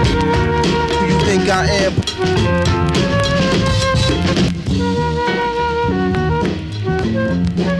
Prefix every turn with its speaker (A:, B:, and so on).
A: Who you think I am? Yeah.